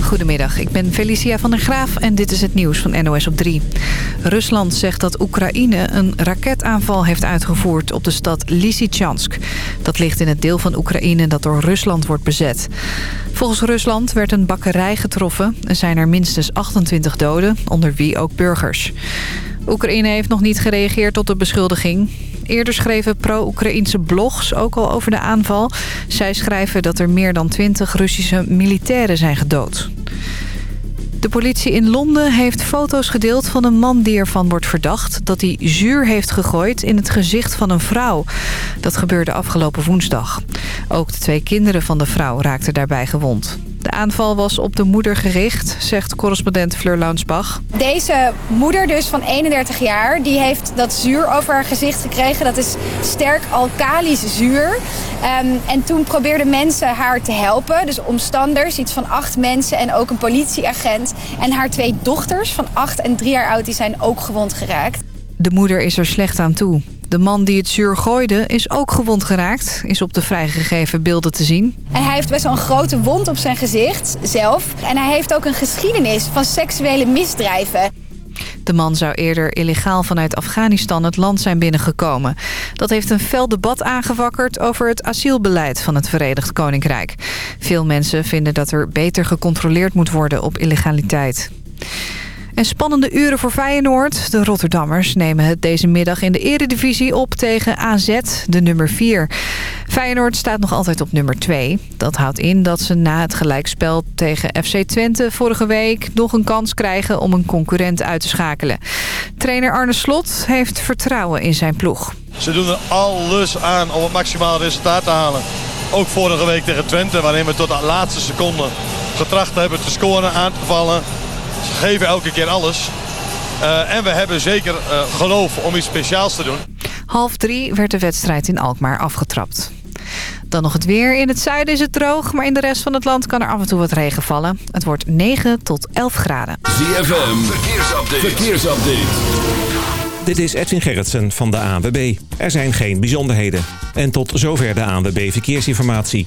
Goedemiddag, ik ben Felicia van der Graaf en dit is het nieuws van NOS op 3. Rusland zegt dat Oekraïne een raketaanval heeft uitgevoerd op de stad Lysychansk. Dat ligt in het deel van Oekraïne dat door Rusland wordt bezet. Volgens Rusland werd een bakkerij getroffen en zijn er minstens 28 doden, onder wie ook burgers. Oekraïne heeft nog niet gereageerd op de beschuldiging. Eerder schreven pro-Oekraïnse blogs ook al over de aanval. Zij schrijven dat er meer dan 20 Russische militairen zijn gedood. De politie in Londen heeft foto's gedeeld van een man die ervan wordt verdacht... dat hij zuur heeft gegooid in het gezicht van een vrouw. Dat gebeurde afgelopen woensdag. Ook de twee kinderen van de vrouw raakten daarbij gewond. De aanval was op de moeder gericht, zegt correspondent Fleur Launsbach. Deze moeder dus van 31 jaar, die heeft dat zuur over haar gezicht gekregen. Dat is sterk alkalisch zuur. Um, en toen probeerden mensen haar te helpen. Dus omstanders, iets van acht mensen en ook een politieagent. En haar twee dochters van acht en drie jaar oud, die zijn ook gewond geraakt. De moeder is er slecht aan toe. De man die het zuur gooide is ook gewond geraakt. Is op de vrijgegeven beelden te zien. En hij heeft best wel een grote wond op zijn gezicht, zelf. En hij heeft ook een geschiedenis van seksuele misdrijven. De man zou eerder illegaal vanuit Afghanistan het land zijn binnengekomen. Dat heeft een fel debat aangewakkerd over het asielbeleid van het Verenigd Koninkrijk. Veel mensen vinden dat er beter gecontroleerd moet worden op illegaliteit. En spannende uren voor Feyenoord. De Rotterdammers nemen het deze middag in de eredivisie op tegen AZ, de nummer 4. Feyenoord staat nog altijd op nummer 2. Dat houdt in dat ze na het gelijkspel tegen FC Twente vorige week... nog een kans krijgen om een concurrent uit te schakelen. Trainer Arne Slot heeft vertrouwen in zijn ploeg. Ze doen er alles aan om het maximale resultaat te halen. Ook vorige week tegen Twente, waarin we tot de laatste seconde getracht hebben te scoren, aan te vallen... Ze geven elke keer alles. Uh, en we hebben zeker uh, geloof om iets speciaals te doen. Half drie werd de wedstrijd in Alkmaar afgetrapt. Dan nog het weer. In het zuiden is het droog, maar in de rest van het land kan er af en toe wat regen vallen. Het wordt 9 tot 11 graden. ZFM, verkeersupdate. verkeersupdate. Dit is Edwin Gerritsen van de ANWB. Er zijn geen bijzonderheden. En tot zover de ANWB Verkeersinformatie.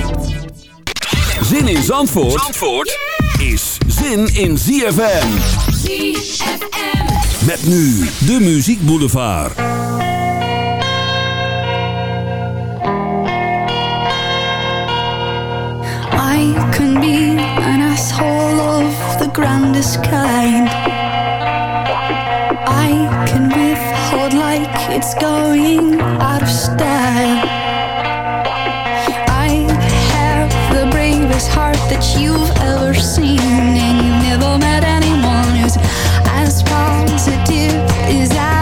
Zin in Zandvoort, Zandvoort is zin in ZFM. ZFM. Met nu de Muziek Boulevard. I can be an asshole of the grandest kind. I can withhold like it's going out of style. Heart that you've ever seen. And you've never met anyone who's as positive as I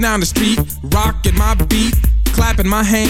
down the street, rocking my beat clapping my hands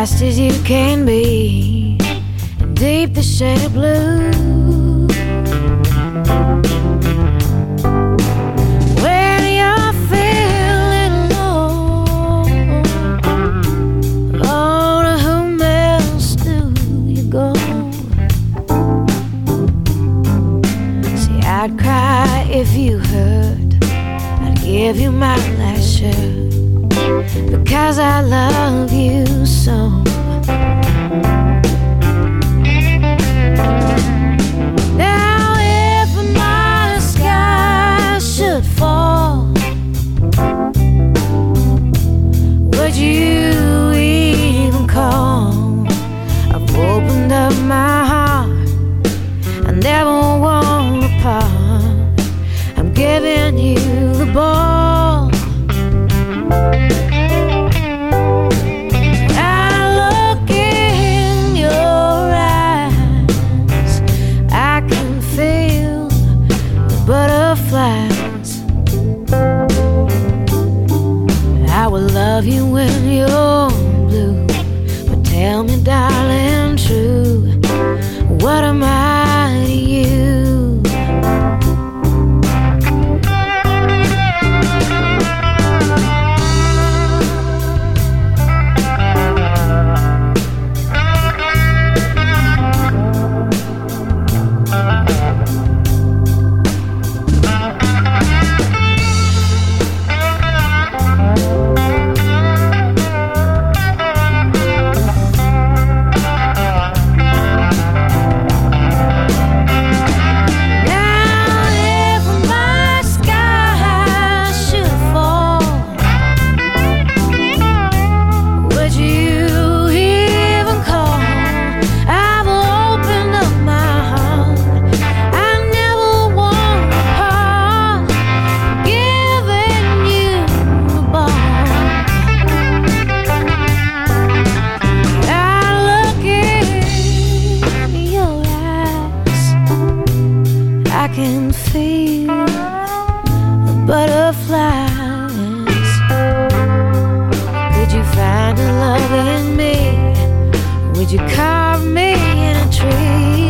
Fast as you can be, deep the shade of blue. When you're feeling. Oh, to whom else do you go? See, I'd cry if you hurt. I'd give you my last shirt because I love can feel the butterflies. Could you find a love in me? Would you carve me in a tree?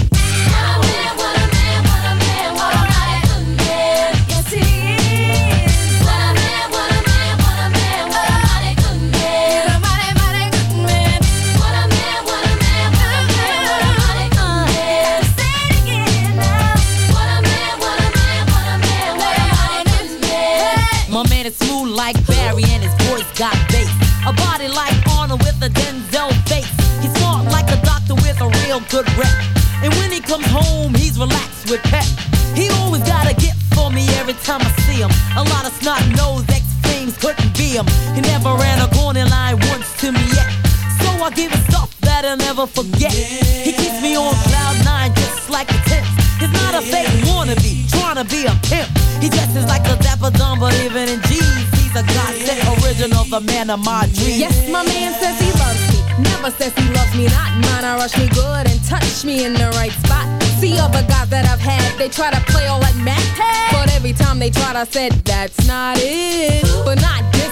Never forget. He keeps me on cloud nine just like a tent. He's not a fake wannabe, trying to be a pimp. He dresses like a dapper dumb, but even in jeans, he's a godsend original, the man of my dreams. Yes, my man says he loves me. Never says he loves me not. Mine, I rush me good and touch me in the right spot. See other guys that I've had, they try to play all like Mac. But every time they tried, I said, that's not it. But not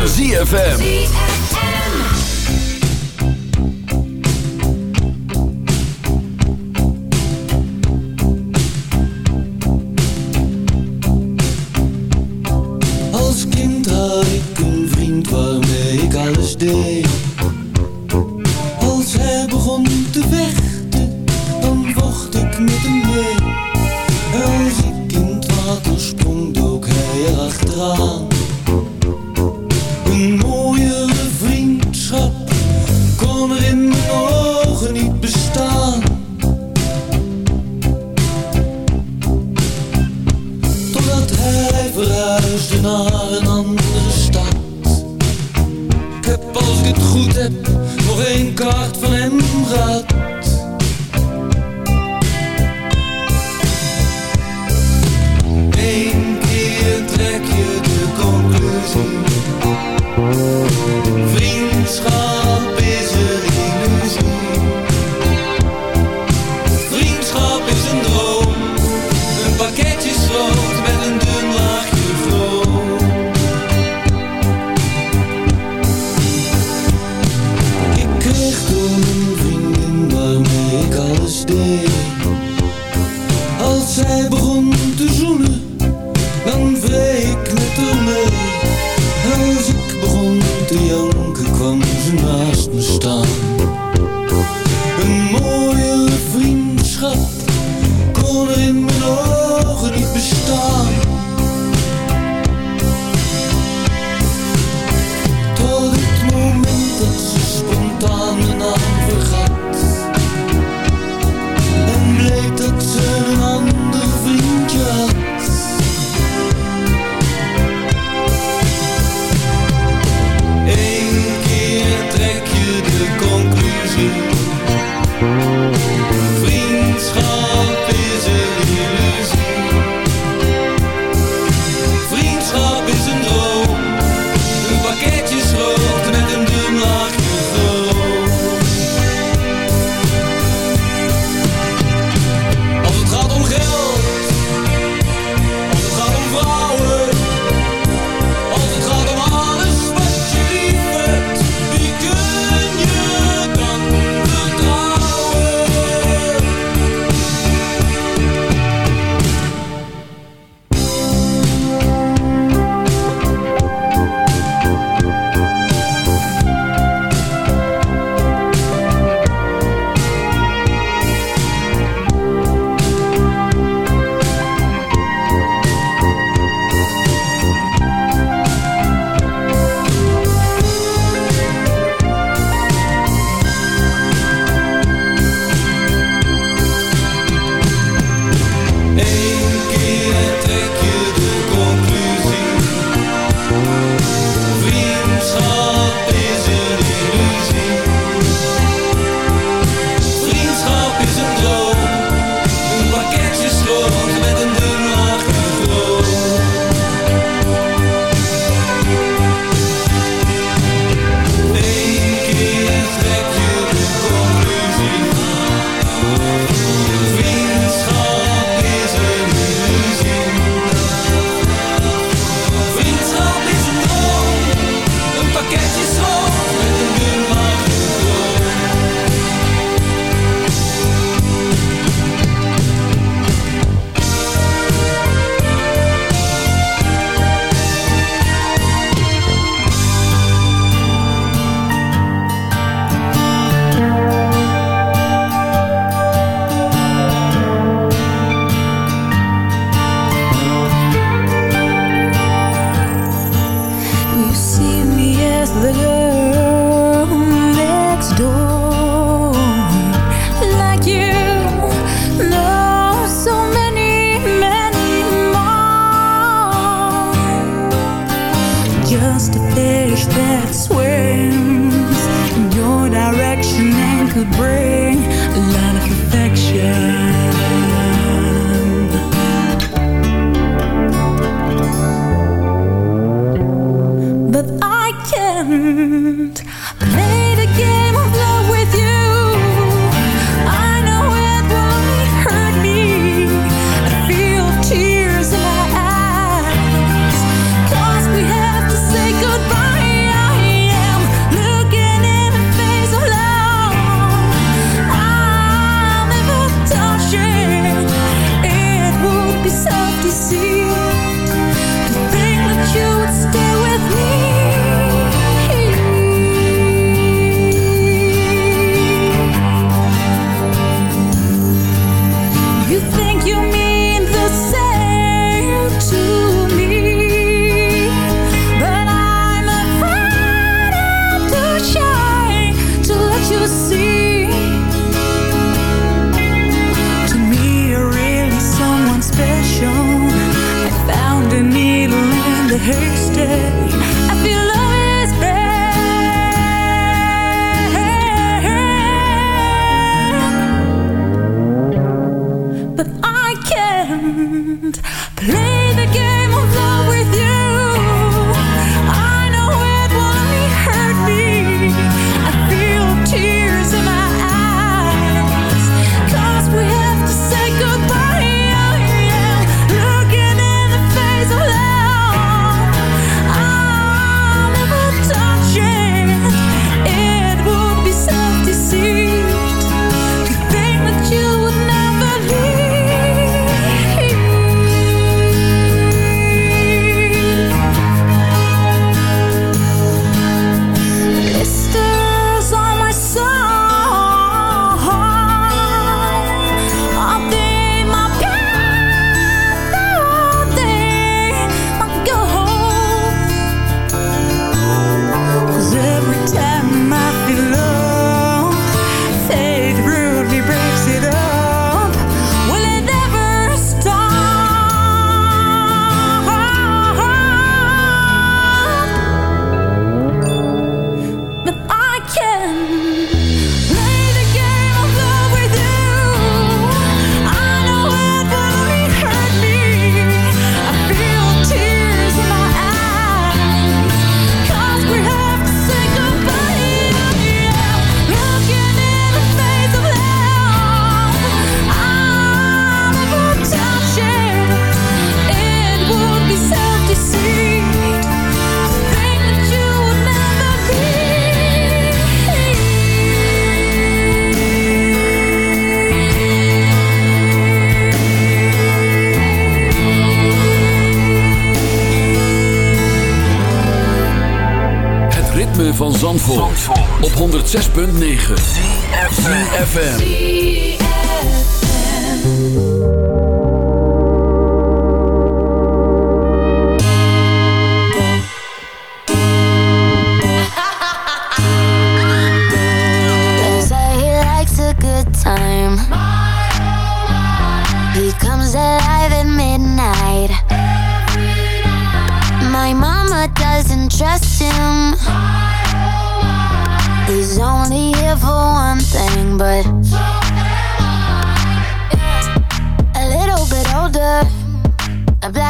van ZFM. Als kind had ik een vriend waarmee ik alles deed. Als hij begon te vechten, dan vocht ik met hem mee. Als ik in het water sprong, dook hij erachteraan.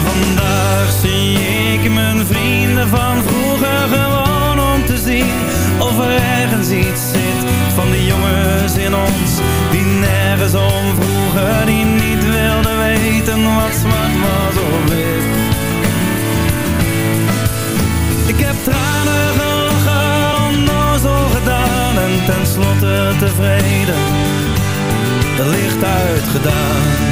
Vandaag zie ik mijn vrienden van vroeger gewoon om te zien of er ergens iets zit van die jongens in ons die nergens om vroegen, die niet wilden weten wat zwart was of wit. Ik heb tranen gelachen, onnozel gedaan en tenslotte tevreden, de licht uitgedaan.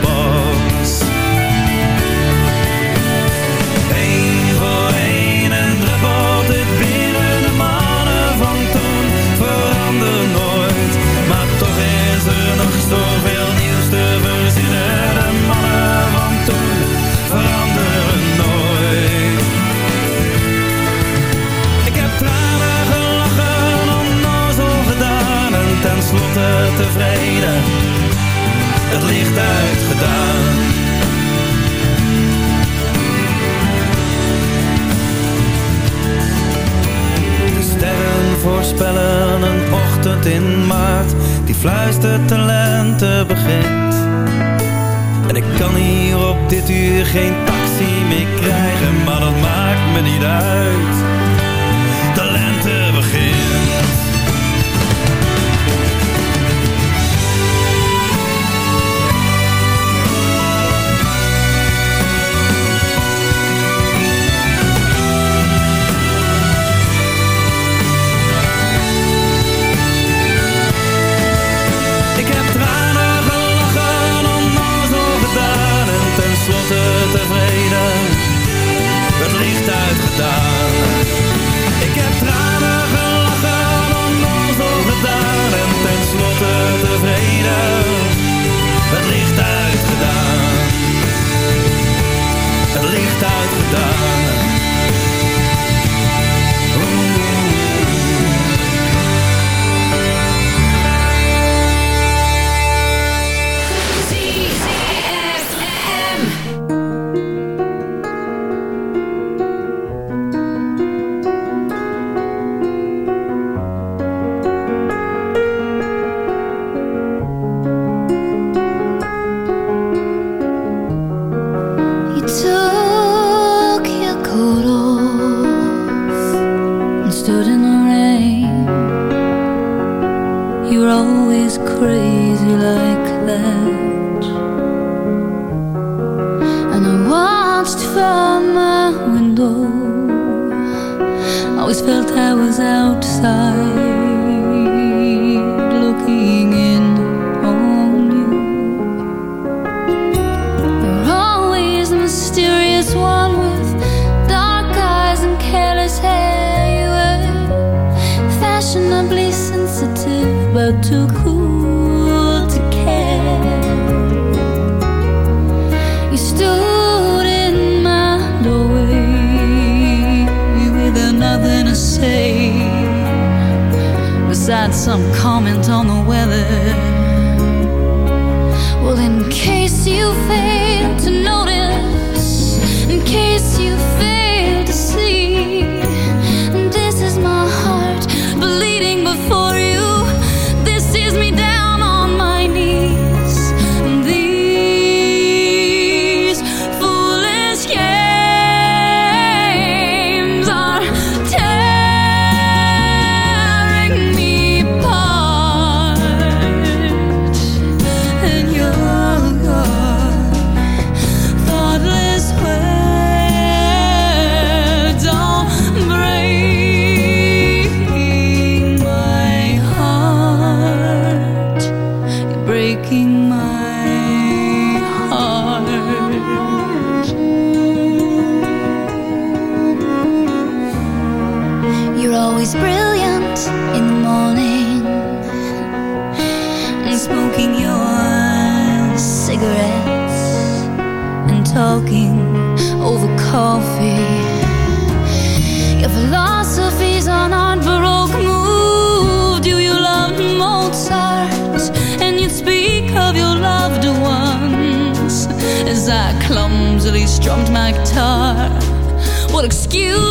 excuse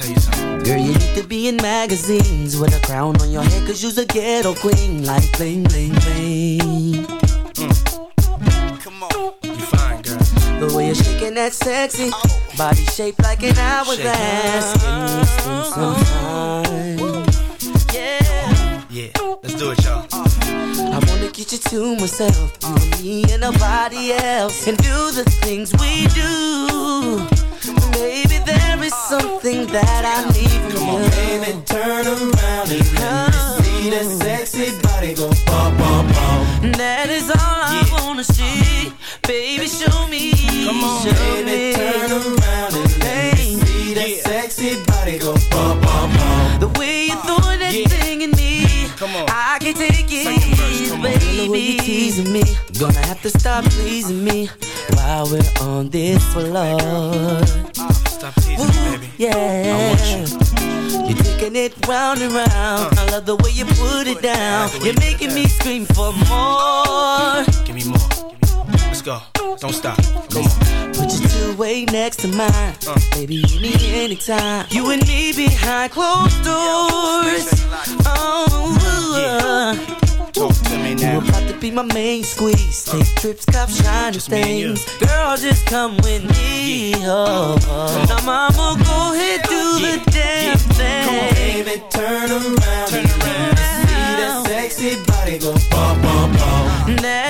Yeah, I gotta tell you something. Girl, you need to be in magazines with a crown on your head, cause you's a ghetto queen, like bling, bling, bling. Mm. Come on. You fine, girl. The way you're shaking that sexy body shaped like an hourglass. Can we spend some time? Yeah. Yeah, let's do it, y'all. I wanna get you to myself, you and me and nobody else, and do the things we do. Baby, there is something that I need from Come you. on, baby, turn around and let me see that sexy body go bum, bum, bum. That is all I wanna see. Baby, show me. Come on, show baby, me. turn around and let me see that sexy body go bum, bum, bum. The way you throw that thing in me, Come on. I can take it, baby. The way you teasing me, gonna have to stop pleasing me while we're on this floor. Stop teasing me, baby. Yeah. I want you. You're taking it round and round. I love the way you put it down. You're making me scream for more. Give me more. Let's go. Don't stop. Come on. Put your two way next to mine. Uh. Baby, you need me anytime. You and me behind closed doors. Oh, Talk to me you now. about to be my main squeeze. Uh. Take trips, cop shiny Just me and you. things. Girl, just come with me. Oh, oh. Now, mama, go ahead, do the damn thing. Come on, baby, turn around and let me see that sexy body go bum, bum, bum. That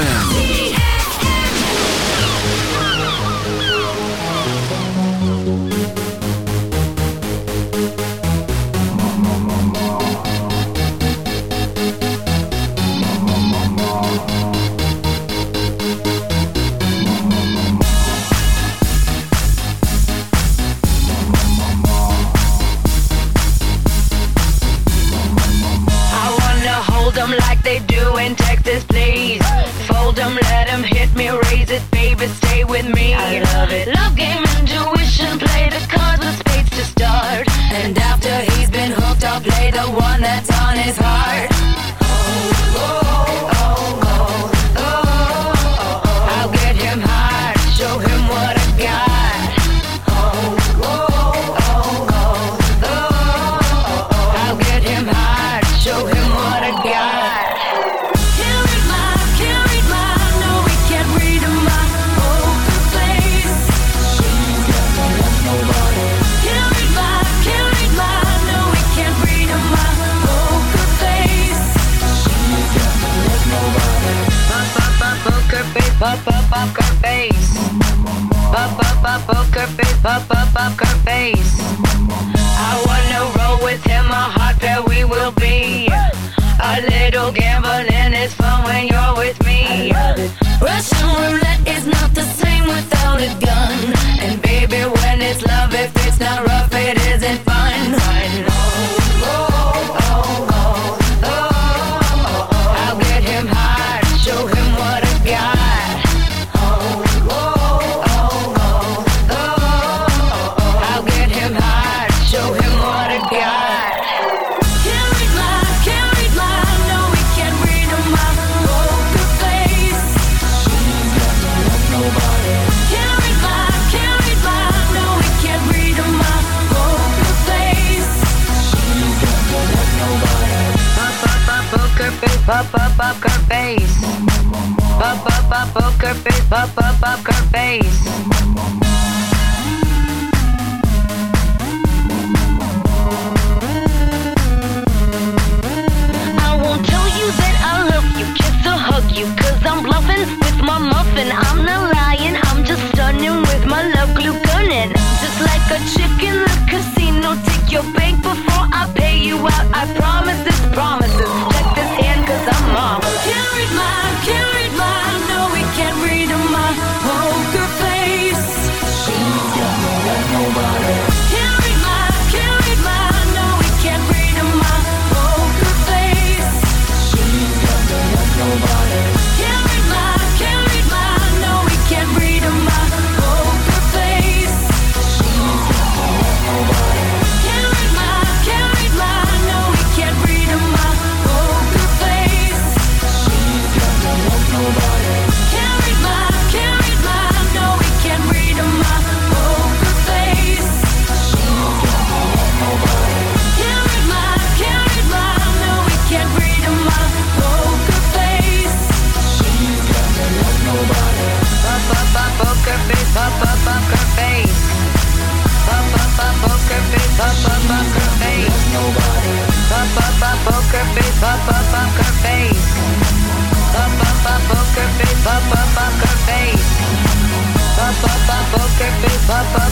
ZFM. Not poker face, pop, pop, face. Pop up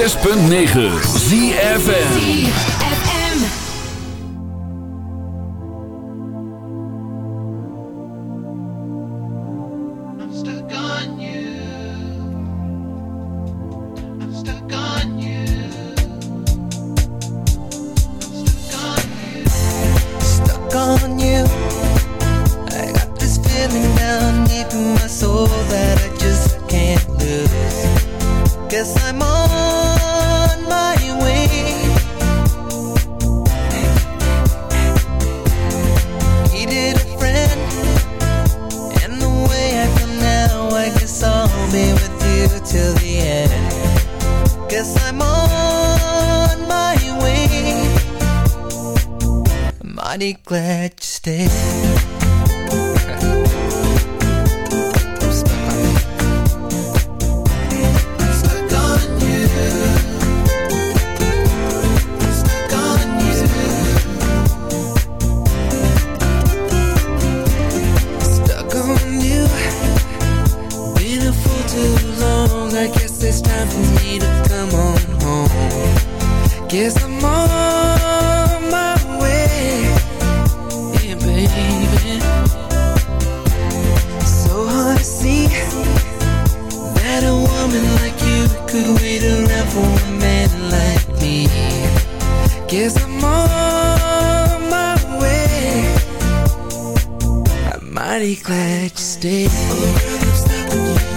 6.9 ZFN woman like you could wait around for a man like me. Guess I'm on my way. I'm mighty glad you stayed. Oh, girl,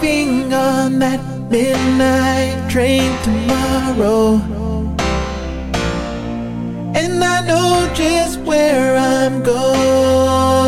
leaving on that midnight train tomorrow. And I know just where I'm going.